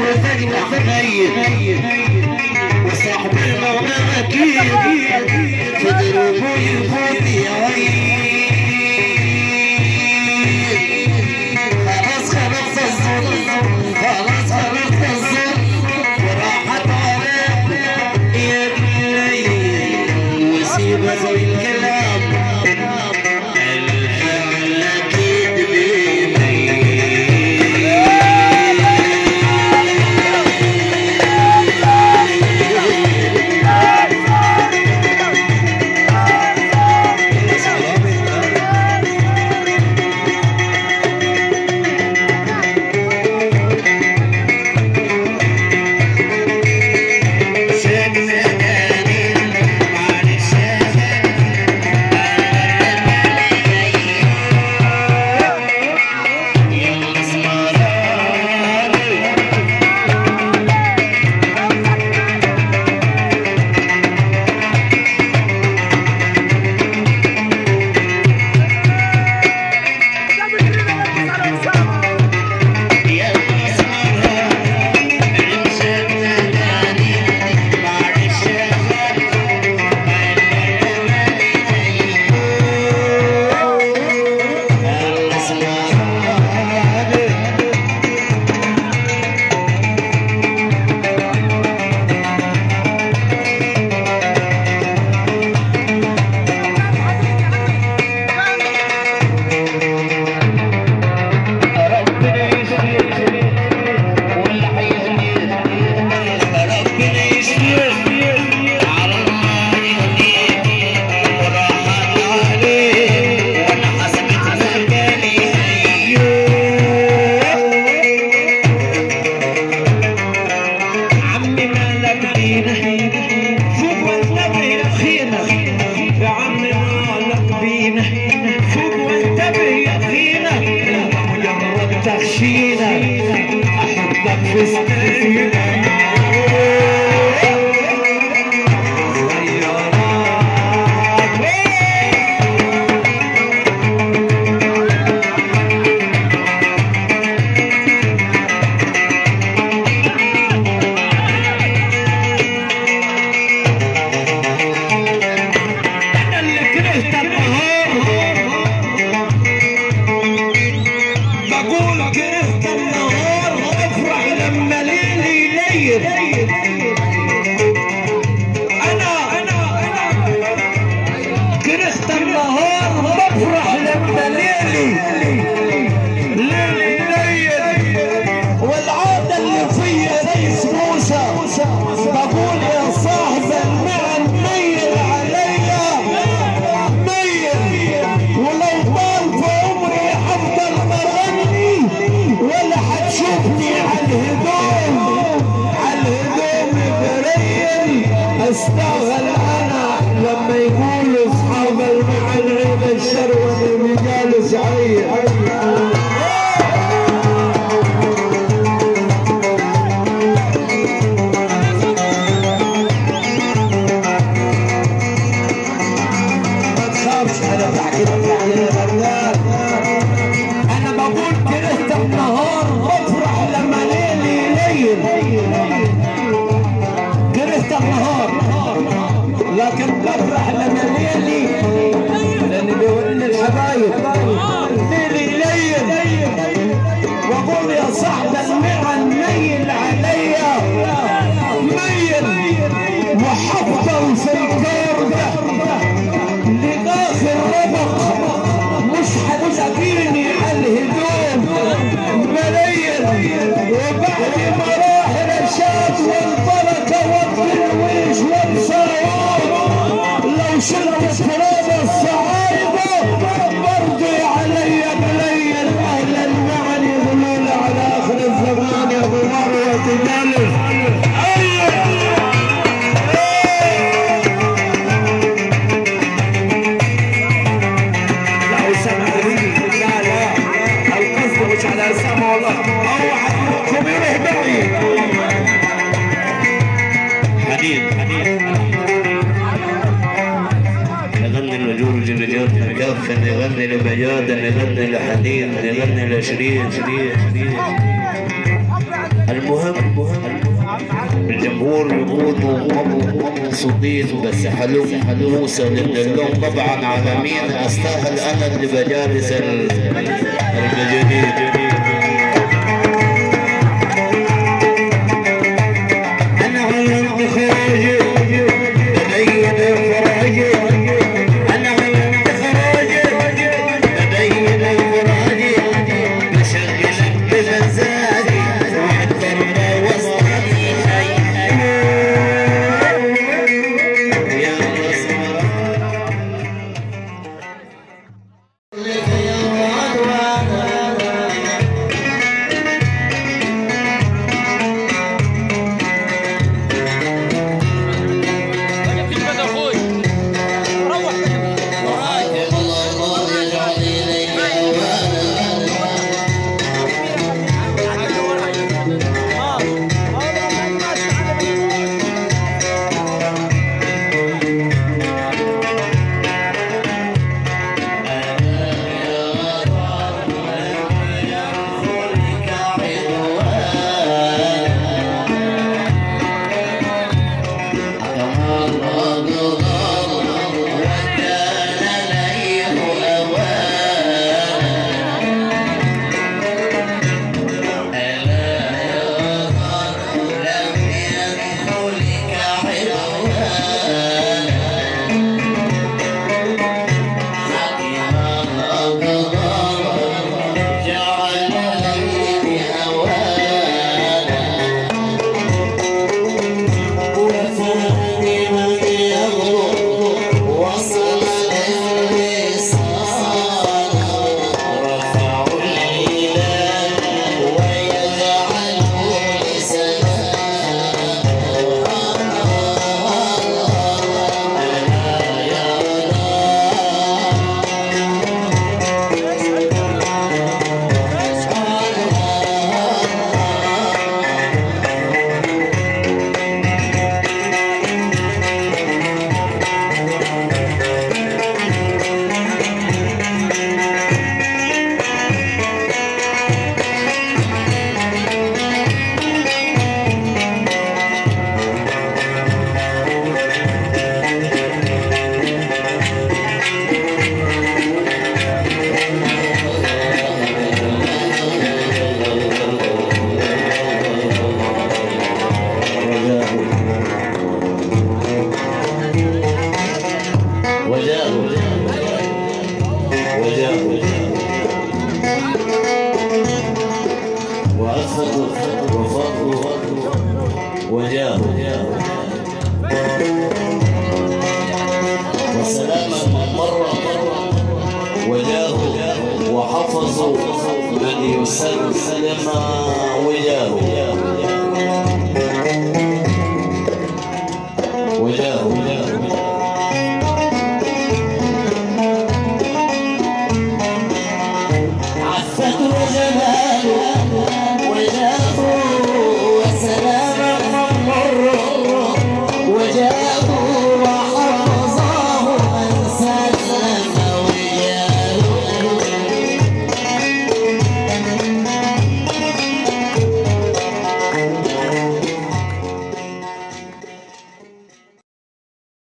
وفجر حبايب وصاحب المغنى أكيد في دروبه يفوت يا حين حين فوق وانتبه يا غينا. مجرد تخشينا أحبك في سنينك كل أصحاب المعنى الشر والرجال سعيد يا صاحب المحن ميل عليا. ميل وحفظه في الجار لداخل ربك مش هتلاقيني على الهدوم. ملايين. وبعد مراحل شاطوه نغني لمجاد نغني لحديد نغني لشريف شريف شريف المهم المهم الجمهور يقولوا مبسوطين بس حلو موسى لأن اللوم طبعا على مين استاهل أنا اللي بجالس وسلاما مرة وجاءوا وحفظوا من يسلم وجاهوا.